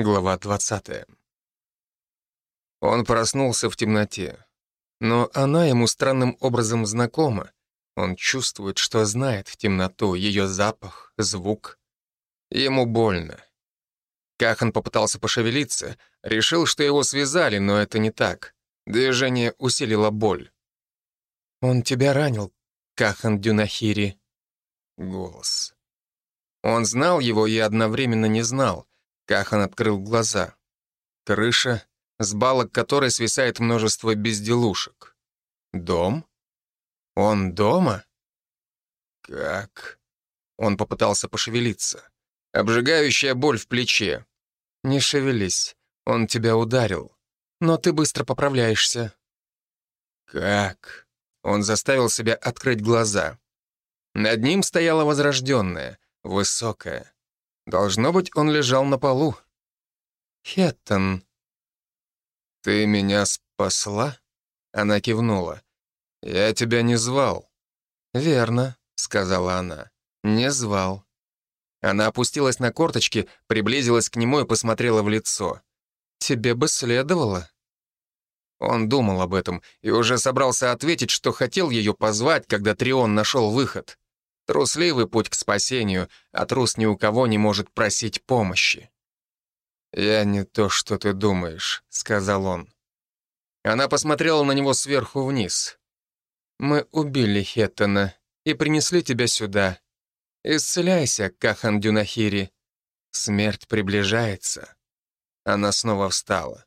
Глава 20. Он проснулся в темноте. Но она ему странным образом знакома. Он чувствует, что знает темноту, ее запах, звук. Ему больно. Кахан попытался пошевелиться, решил, что его связали, но это не так. Движение усилило боль. «Он тебя ранил, Кахан Дюнахири». Голос. Он знал его и одновременно не знал. Кахан открыл глаза. Крыша, с балок которой свисает множество безделушек. Дом? Он дома? Как? Он попытался пошевелиться. Обжигающая боль в плече. Не шевелись, он тебя ударил. Но ты быстро поправляешься. Как? Он заставил себя открыть глаза. Над ним стояла возрожденная, высокая, Должно быть, он лежал на полу. «Хеттон». «Ты меня спасла?» Она кивнула. «Я тебя не звал». «Верно», — сказала она. «Не звал». Она опустилась на корточки, приблизилась к нему и посмотрела в лицо. «Тебе бы следовало». Он думал об этом и уже собрался ответить, что хотел ее позвать, когда Трион нашел выход. Трусливый путь к спасению, а трус ни у кого не может просить помощи. «Я не то, что ты думаешь», — сказал он. Она посмотрела на него сверху вниз. «Мы убили Хеттона и принесли тебя сюда. Исцеляйся, Кахан Дюнахири. Смерть приближается». Она снова встала.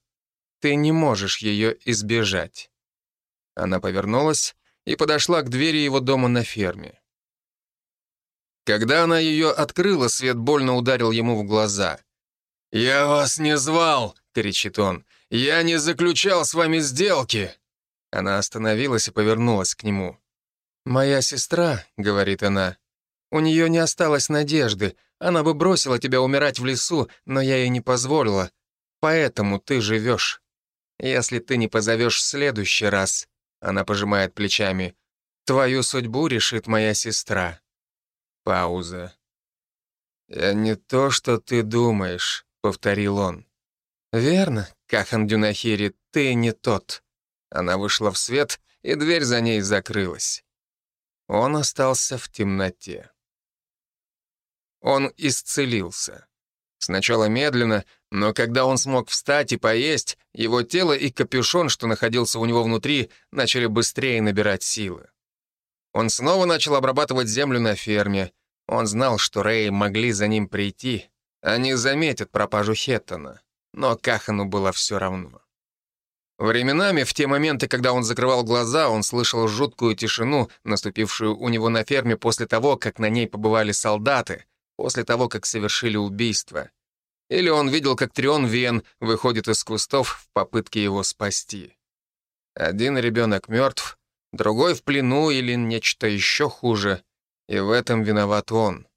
«Ты не можешь ее избежать». Она повернулась и подошла к двери его дома на ферме. Когда она ее открыла, свет больно ударил ему в глаза. «Я вас не звал!» — кричит он. «Я не заключал с вами сделки!» Она остановилась и повернулась к нему. «Моя сестра», — говорит она, — «у нее не осталось надежды. Она бы бросила тебя умирать в лесу, но я ей не позволила. Поэтому ты живешь. Если ты не позовешь в следующий раз», — она пожимает плечами, — «твою судьбу решит моя сестра». Пауза. «Я не то, что ты думаешь», — повторил он. «Верно, Кахан Дюнахири, ты не тот». Она вышла в свет, и дверь за ней закрылась. Он остался в темноте. Он исцелился. Сначала медленно, но когда он смог встать и поесть, его тело и капюшон, что находился у него внутри, начали быстрее набирать силы. Он снова начал обрабатывать землю на ферме. Он знал, что Рэй могли за ним прийти. Они заметят пропажу Хеттона. Но Кахану было все равно. Временами, в те моменты, когда он закрывал глаза, он слышал жуткую тишину, наступившую у него на ферме после того, как на ней побывали солдаты, после того, как совершили убийство. Или он видел, как Трион Вен выходит из кустов в попытке его спасти. Один ребенок мертв, другой в плену или нечто еще хуже, и в этом виноват он.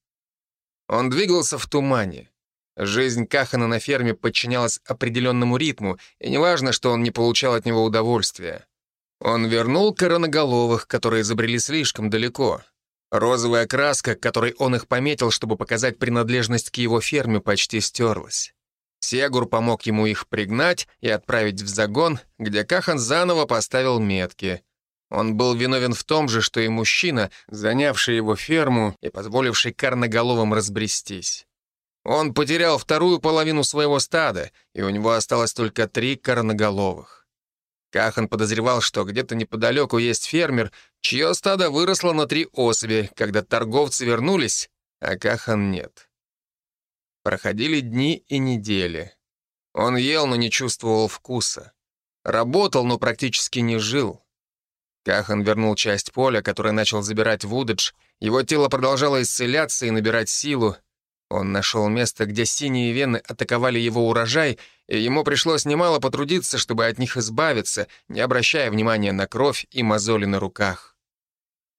Он двигался в тумане. Жизнь Кахана на ферме подчинялась определенному ритму, и неважно, что он не получал от него удовольствия. Он вернул короноголовых, которые забрели слишком далеко. Розовая краска, которой он их пометил, чтобы показать принадлежность к его ферме, почти стерлась. Сегур помог ему их пригнать и отправить в загон, где Кахан заново поставил метки — он был виновен в том же, что и мужчина, занявший его ферму и позволивший карноголовым разбрестись. Он потерял вторую половину своего стада, и у него осталось только три карноголовых. Кахан подозревал, что где-то неподалеку есть фермер, чье стадо выросло на три особи, когда торговцы вернулись, а Кахан нет. Проходили дни и недели. Он ел, но не чувствовал вкуса. Работал, но практически не жил. Кахан вернул часть поля, которое начал забирать Вудедж. Его тело продолжало исцеляться и набирать силу. Он нашел место, где синие вены атаковали его урожай, и ему пришлось немало потрудиться, чтобы от них избавиться, не обращая внимания на кровь и мозоли на руках.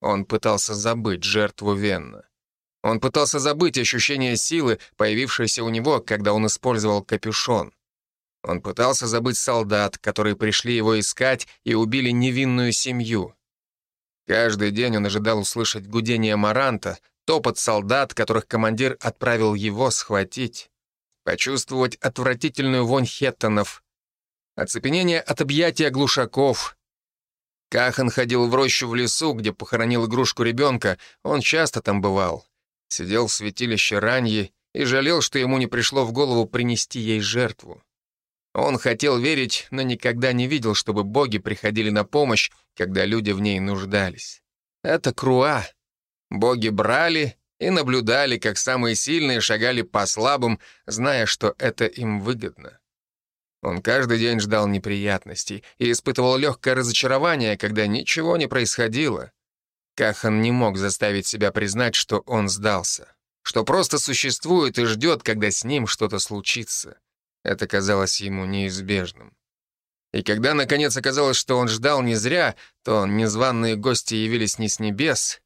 Он пытался забыть жертву Венна. Он пытался забыть ощущение силы, появившееся у него, когда он использовал капюшон. Он пытался забыть солдат, которые пришли его искать и убили невинную семью. Каждый день он ожидал услышать гудение маранта, топот солдат, которых командир отправил его схватить. почувствовать отвратительную вонь хеттонов, оцепенение от объятия глушаков. Кахан ходил в рощу в лесу, где похоронил игрушку ребенка, он часто там бывал. Сидел в святилище Раньи и жалел, что ему не пришло в голову принести ей жертву. Он хотел верить, но никогда не видел, чтобы боги приходили на помощь, когда люди в ней нуждались. Это Круа. Боги брали и наблюдали, как самые сильные шагали по слабым, зная, что это им выгодно. Он каждый день ждал неприятностей и испытывал легкое разочарование, когда ничего не происходило. Кахан не мог заставить себя признать, что он сдался, что просто существует и ждет, когда с ним что-то случится. Это казалось ему неизбежным. И когда, наконец, оказалось, что он ждал не зря, то незваные гости явились не с небес,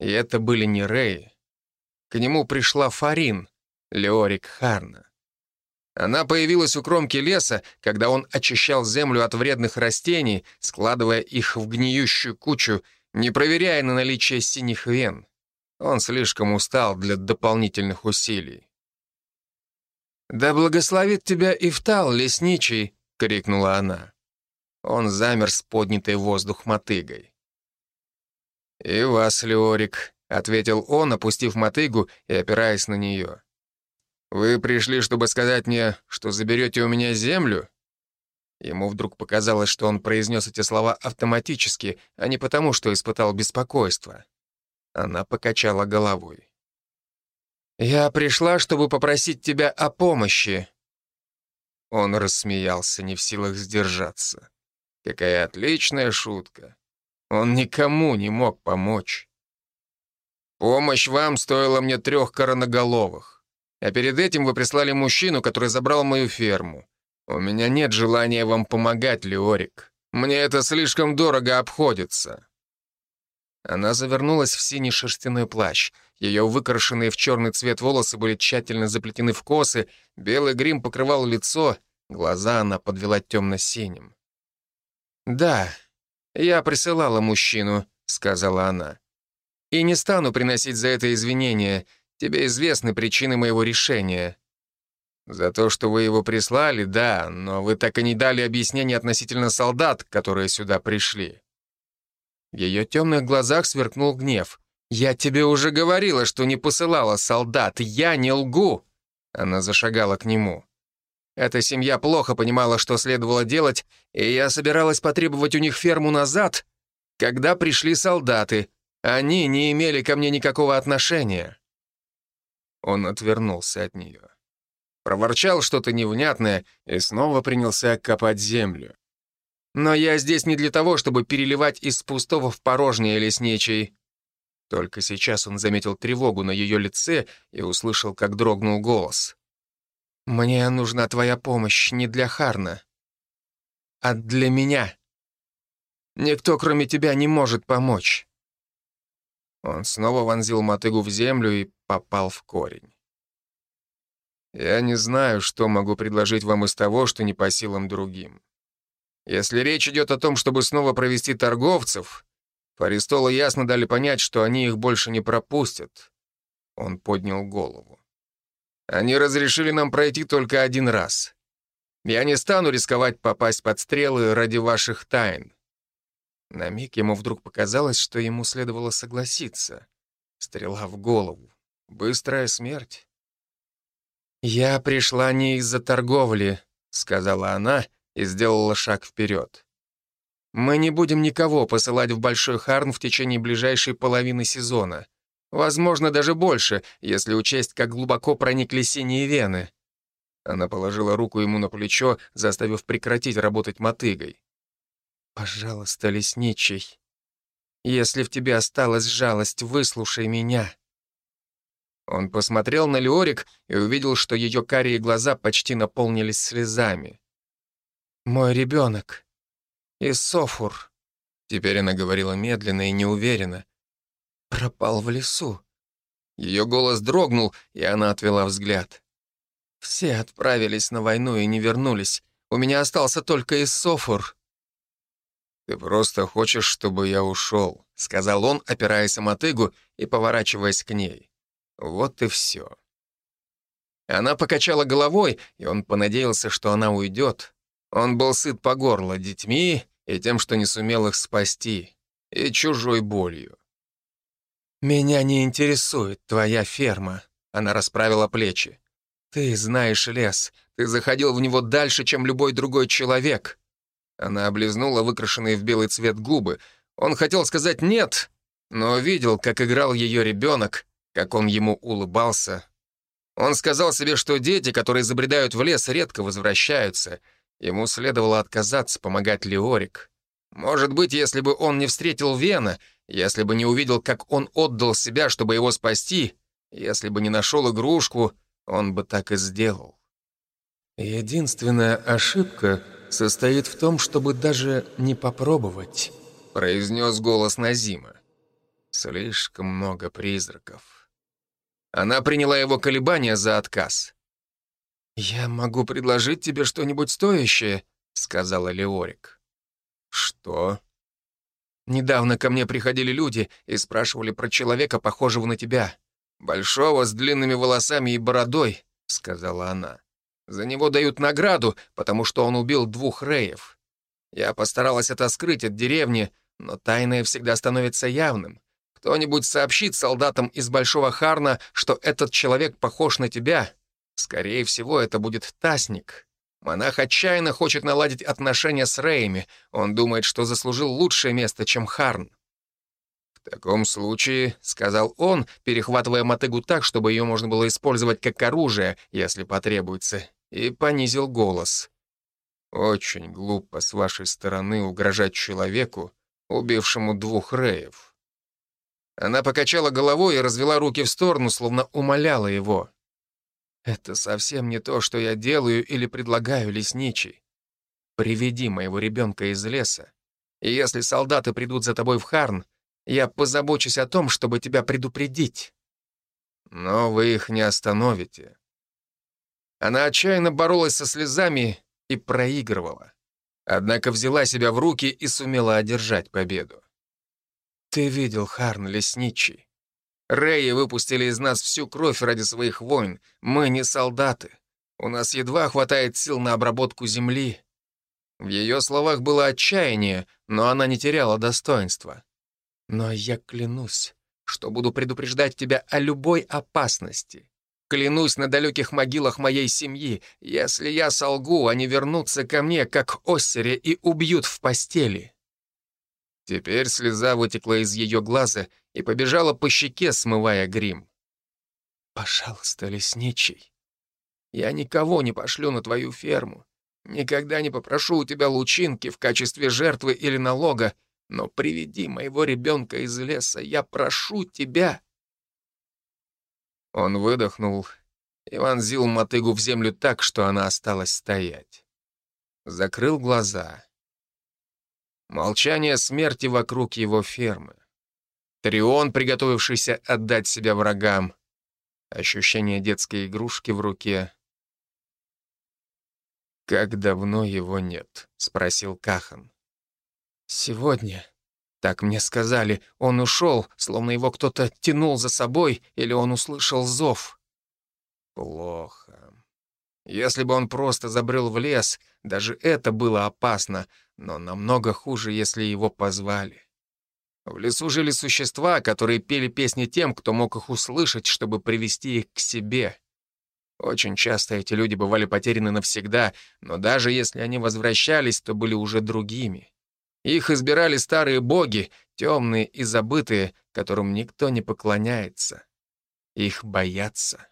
и это были не Рэй. К нему пришла Фарин, Леорик Харна. Она появилась у кромки леса, когда он очищал землю от вредных растений, складывая их в гниющую кучу, не проверяя на наличие синих вен. Он слишком устал для дополнительных усилий. «Да благословит тебя Ифтал, лесничий!» — крикнула она. Он замер с поднятой воздух мотыгой. «И вас, Леорик», — ответил он, опустив мотыгу и опираясь на нее. «Вы пришли, чтобы сказать мне, что заберете у меня землю?» Ему вдруг показалось, что он произнес эти слова автоматически, а не потому, что испытал беспокойство. Она покачала головой. «Я пришла, чтобы попросить тебя о помощи». Он рассмеялся, не в силах сдержаться. Какая отличная шутка. Он никому не мог помочь. Помощь вам стоила мне трех короноголовых. А перед этим вы прислали мужчину, который забрал мою ферму. У меня нет желания вам помогать, Леорик. Мне это слишком дорого обходится». Она завернулась в синий шерстяной плащ. Ее выкрашенные в черный цвет волосы были тщательно заплетены в косы, белый грим покрывал лицо, глаза она подвела темно-синим. «Да, я присылала мужчину», — сказала она. «И не стану приносить за это извинения. Тебе известны причины моего решения». «За то, что вы его прислали, да, но вы так и не дали объяснения относительно солдат, которые сюда пришли». В ее темных глазах сверкнул гнев. «Я тебе уже говорила, что не посылала солдат. Я не лгу!» Она зашагала к нему. Эта семья плохо понимала, что следовало делать, и я собиралась потребовать у них ферму назад, когда пришли солдаты. Они не имели ко мне никакого отношения. Он отвернулся от нее. Проворчал что-то невнятное и снова принялся копать землю. «Но я здесь не для того, чтобы переливать из пустого в порожнее лесничий». Только сейчас он заметил тревогу на ее лице и услышал, как дрогнул голос. «Мне нужна твоя помощь не для Харна, а для меня. Никто, кроме тебя, не может помочь». Он снова вонзил мотыгу в землю и попал в корень. «Я не знаю, что могу предложить вам из того, что не по силам другим. Если речь идет о том, чтобы снова провести торговцев, Фаристолы ясно дали понять, что они их больше не пропустят». Он поднял голову. «Они разрешили нам пройти только один раз. Я не стану рисковать попасть под стрелы ради ваших тайн. На миг ему вдруг показалось, что ему следовало согласиться. Стрела в голову. Быстрая смерть. «Я пришла не из-за торговли», — сказала она и сделала шаг вперед. «Мы не будем никого посылать в Большой Харн в течение ближайшей половины сезона. Возможно, даже больше, если учесть, как глубоко проникли синие вены». Она положила руку ему на плечо, заставив прекратить работать мотыгой. «Пожалуйста, лесничий, если в тебе осталась жалость, выслушай меня». Он посмотрел на Леорик и увидел, что ее карие глаза почти наполнились слезами. «Мой ребенок. Исофур», — теперь она говорила медленно и неуверенно, — «пропал в лесу». Ее голос дрогнул, и она отвела взгляд. «Все отправились на войну и не вернулись. У меня остался только Исофур». «Ты просто хочешь, чтобы я ушел», — сказал он, опираясь о мотыгу и поворачиваясь к ней. «Вот и все». Она покачала головой, и он понадеялся, что она уйдет. Он был сыт по горло детьми и тем, что не сумел их спасти, и чужой болью. «Меня не интересует твоя ферма», — она расправила плечи. «Ты знаешь лес, ты заходил в него дальше, чем любой другой человек». Она облизнула выкрашенные в белый цвет губы. Он хотел сказать «нет», но видел, как играл ее ребенок, как он ему улыбался. Он сказал себе, что дети, которые забредают в лес, редко возвращаются. Ему следовало отказаться помогать Леорик. Может быть, если бы он не встретил Вена, если бы не увидел, как он отдал себя, чтобы его спасти, если бы не нашел игрушку, он бы так и сделал. «Единственная ошибка состоит в том, чтобы даже не попробовать», произнес голос Назима. «Слишком много призраков». Она приняла его колебания за отказ. «Я могу предложить тебе что-нибудь стоящее», — сказала Леорик. «Что?» «Недавно ко мне приходили люди и спрашивали про человека, похожего на тебя. Большого, с длинными волосами и бородой», — сказала она. «За него дают награду, потому что он убил двух реев. Я постаралась это скрыть от деревни, но тайное всегда становится явным. Кто-нибудь сообщит солдатам из Большого Харна, что этот человек похож на тебя. Скорее всего, это будет Тасник. Монах отчаянно хочет наладить отношения с Реями. Он думает, что заслужил лучшее место, чем Харн. «В таком случае», — сказал он, перехватывая мотыгу так, чтобы ее можно было использовать как оружие, если потребуется, и понизил голос. «Очень глупо с вашей стороны угрожать человеку, убившему двух Реев». Она покачала головой и развела руки в сторону, словно умоляла его. «Это совсем не то, что я делаю или предлагаю лесничий. Приведи моего ребенка из леса, и если солдаты придут за тобой в Харн, я позабочусь о том, чтобы тебя предупредить». «Но вы их не остановите». Она отчаянно боролась со слезами и проигрывала. Однако взяла себя в руки и сумела одержать победу. «Ты видел Харн лесничий. Рэи выпустили из нас всю кровь ради своих войн. Мы не солдаты. У нас едва хватает сил на обработку земли». В ее словах было отчаяние, но она не теряла достоинства. «Но я клянусь, что буду предупреждать тебя о любой опасности. Клянусь на далеких могилах моей семьи, если я солгу, они вернутся ко мне, как Оссере, и убьют в постели». Теперь слеза вытекла из ее глаза и побежала по щеке, смывая грим. «Пожалуйста, лесничий, я никого не пошлю на твою ферму. Никогда не попрошу у тебя лучинки в качестве жертвы или налога, но приведи моего ребенка из леса, я прошу тебя». Он выдохнул и вонзил мотыгу в землю так, что она осталась стоять. Закрыл глаза. Молчание смерти вокруг его фермы. Трион, приготовившийся отдать себя врагам. Ощущение детской игрушки в руке. «Как давно его нет?» — спросил Кахан. «Сегодня», так мне сказали, он ушел, словно его кто-то тянул за собой, или он услышал зов. Плохо. Если бы он просто забрел в лес, даже это было опасно, но намного хуже, если его позвали. В лесу жили существа, которые пели песни тем, кто мог их услышать, чтобы привести их к себе. Очень часто эти люди бывали потеряны навсегда, но даже если они возвращались, то были уже другими. Их избирали старые боги, темные и забытые, которым никто не поклоняется. Их боятся.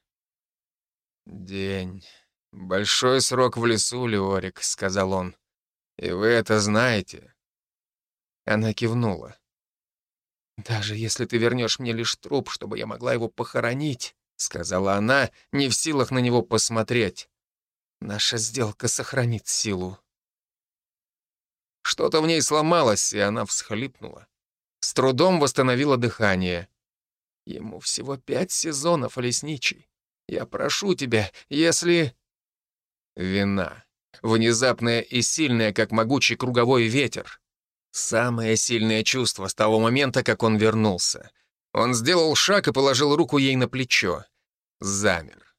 «День. Большой срок в лесу, Леорик», — сказал он. И вы это знаете?» Она кивнула. «Даже если ты вернешь мне лишь труп, чтобы я могла его похоронить», — сказала она, не в силах на него посмотреть. «Наша сделка сохранит силу». Что-то в ней сломалось, и она всхлипнула. С трудом восстановила дыхание. «Ему всего пять сезонов, лесничий. Я прошу тебя, если...» Вина. Внезапное и сильное, как могучий круговой ветер. Самое сильное чувство с того момента, как он вернулся. Он сделал шаг и положил руку ей на плечо. Замер.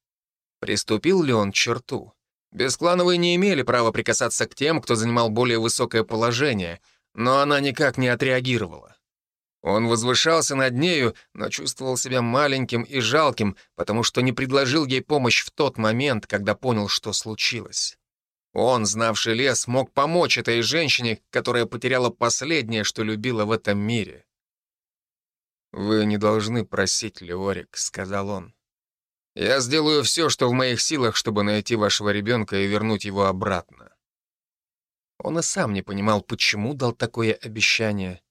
Приступил ли он к черту? Бесклановые не имели права прикасаться к тем, кто занимал более высокое положение, но она никак не отреагировала. Он возвышался над нею, но чувствовал себя маленьким и жалким, потому что не предложил ей помощь в тот момент, когда понял, что случилось. Он, знавший лес, мог помочь этой женщине, которая потеряла последнее, что любила в этом мире. «Вы не должны просить, Леорик», — сказал он. «Я сделаю все, что в моих силах, чтобы найти вашего ребенка и вернуть его обратно». Он и сам не понимал, почему дал такое обещание.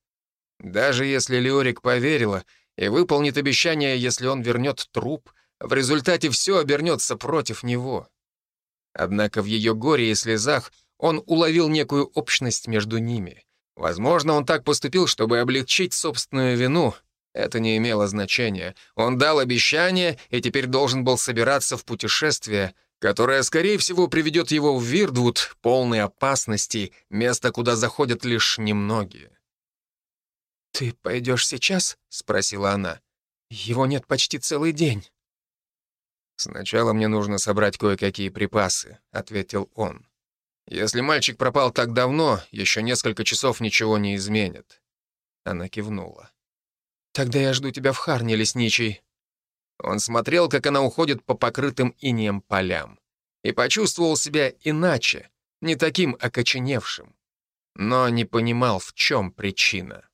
Даже если Леорик поверила и выполнит обещание, если он вернет труп, в результате все обернется против него. Однако в ее горе и слезах он уловил некую общность между ними. Возможно, он так поступил, чтобы облегчить собственную вину. Это не имело значения. Он дал обещание и теперь должен был собираться в путешествие, которое, скорее всего, приведет его в Вирдвуд, полный опасности, место, куда заходят лишь немногие. «Ты пойдешь сейчас?» — спросила она. «Его нет почти целый день». «Сначала мне нужно собрать кое-какие припасы», — ответил он. «Если мальчик пропал так давно, еще несколько часов ничего не изменит». Она кивнула. «Тогда я жду тебя в Харне, лесничий». Он смотрел, как она уходит по покрытым инеем полям, и почувствовал себя иначе, не таким окоченевшим, но не понимал, в чем причина.